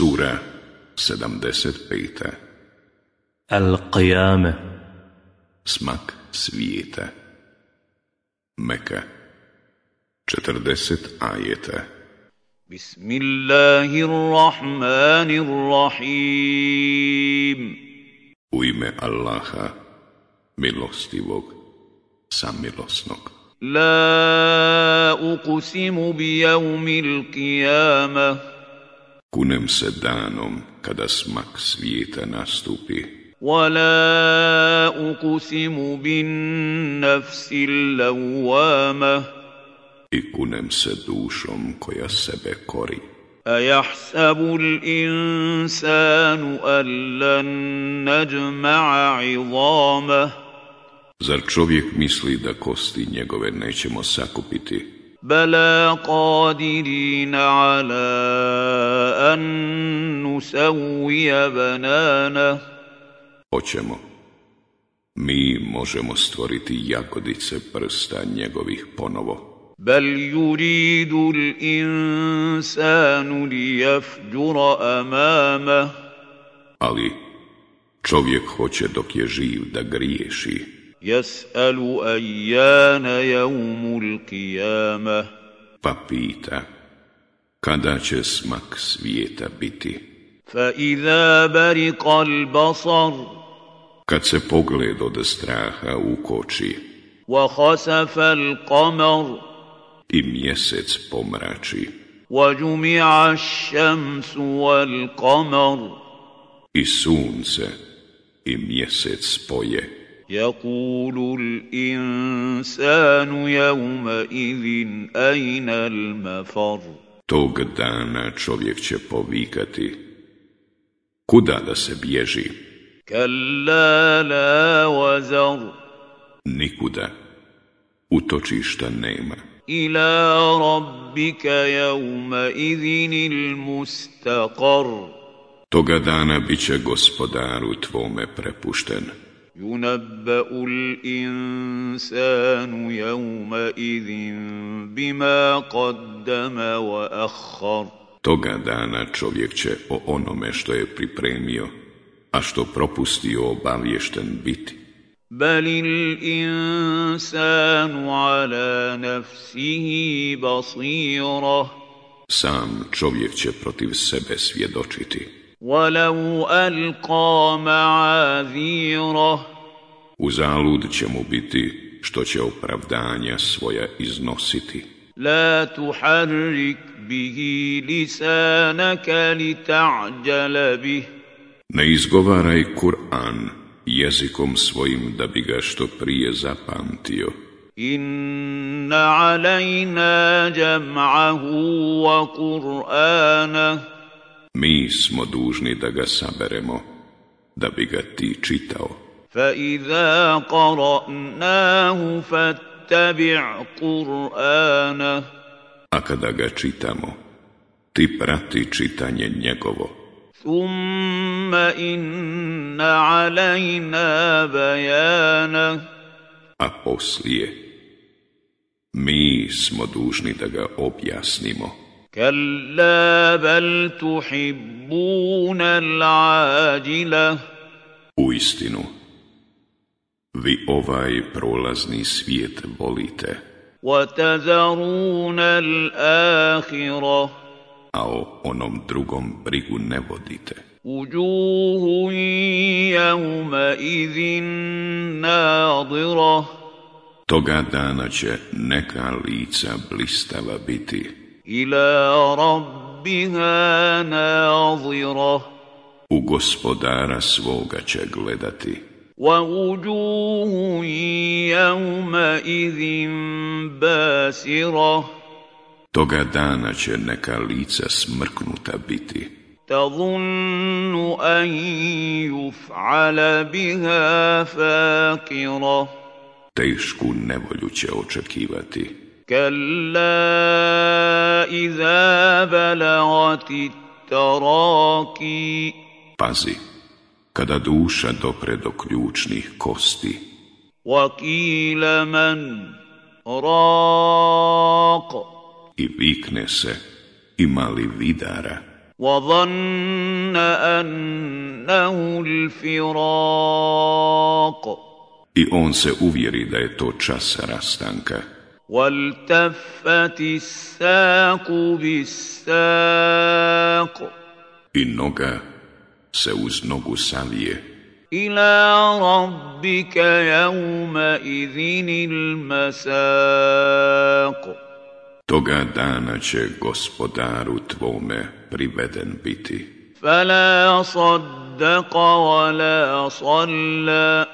Sura 75. Al-Qiyame. Smak svijeta. Meka. 40 ajeta. Bismillahirrahmanirrahim. U ime Allaha, milostivog, samilosnog. La uqsimu bi jevmil qiyamah Kunem se danom kada smak svijeta nastupi. Wala ukusimu bin nafsi lawama. I kunem se dušom koja sebe kori. A jahsabu l'insanu allan najma'a izama. Zar čovjek misli da kosti njegove nećemo sakupiti? بلى قادرين على أن نسوي بنانه Hoćemo. Mi možemo stvoriti jagodice prsta njegovih ponovo. بل يريد الإنسان ليفجر أمامه Ali čovjek hoće dok je živ da griješi. يسأل أيان يوم القيامة Pa pita, kada će smak svijeta biti? فإذا برق البصر Kad se pogled od straha ukoči وخسف القمر i mjesec pomrači وجمع الشمس والقمر i sunce i mjesec spoje. يقول الإنسان يومئذ أين المفر Tog dana čovjek će povikati. Kuda da se bježi? كلا لا وزر Nikuda. Utočišta nema. إلى ربك يومئذ المستقر Toga dana bit će gospodaru tvome prepušten. ينبأ الإنسان يومئذ بما قدم وأخر Toga dana čovjek će o onome što je pripremio, a što propustio obavješten biti. بل الإنسان على نفسه بصيرة Sam čovjek će protiv sebe svjedočiti. ولو ألقى معاذيره U zalud će mu biti što će opravdanja svoja iznositi. لا تحرك به لسانك لتعجل به Ne izgovaraj Kur'an jezikom svojim da bi ga što prije zapamtio. إن علينا جمعه وقرآنه Mi smo dužni da ga saberemo, da bi ga ti čitao. فإذا قرأناه فاتبع قرآنه A kada ga čitamo, ti prati čitanje njegovo. ثم إن علينا بيانه A poslije, mi smo dužni da ga objasnimo. كلا بل تحبون العاجلة U istinu, vi ovaj prolazni svijet volite, وتذرون الآخرة a o onom drugom brigu ne vodite. وجوه يومئذ ناظرة Toga dana će neka lica blistava biti, إلى ربها ناظرة u gospodara svoga će gledati. ووجوه يومئذ باسرة Toga dana će neka lica smrknuta biti, تظن أن يفعل بها فاقرة tešku nevolju će očekivati. كلا إذا بلغت التراكي Pazi, kada duša dopre do ključnih kosti, وقيل من راق i vikne se, ima li vidara, وظن أنه الفراق I on se uvjeri da je to čas rastanka. والتفت الساق بالساق I noga se uz nogu savije. إلى ربك يومئذ المساق Toga dana će gospodaru tvome priveden biti. فلا صدق ولا صلى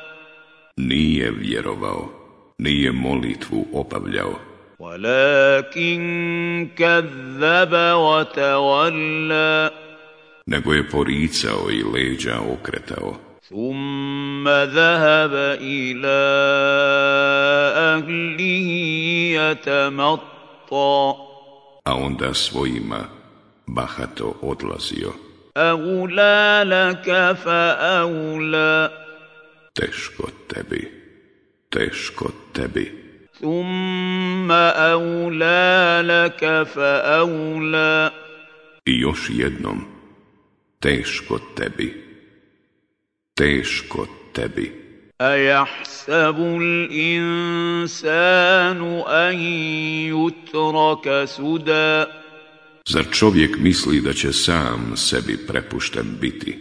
Nije vjerovao, nije molitvu obavljao, ولكن كذب وتولى nego je poricao i leđa okretao. ثم ذهب إلى أهله يتمطى a onda svojima bahato odlazio. أولى لك فأولى Teško tebi, teško tebi. ثم أولى لك فأولى I još jednom, teško tebi, teško tebi. أيحسب الإنسان أن يترك سدى Zar čovjek misli da će sam sebi prepušten biti,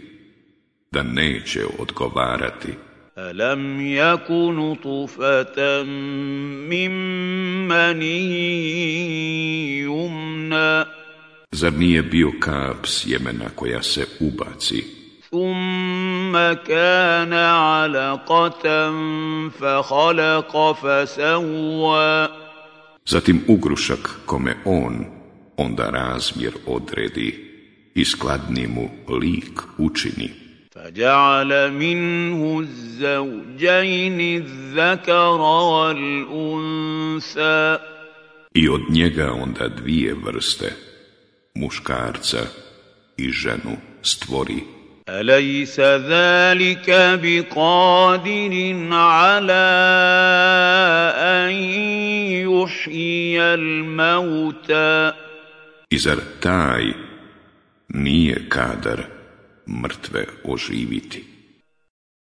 da neće odgovarati? ألم يك نطفة من مني يمنى Zar nije bio kap sjemena koja se ubaci, ثم كان علقة فخلق فسوى zatim ugrušak kome on onda razmjer odredi i skladni mu lik učini, فجعل منه الزوجين الذكر والأنثى i od njega onda dvije vrste, muškarca i ženu stvori. أليس ذلك بقادر على أن يحيي الموتى I zar taj nije kadar Mrtve oživiti?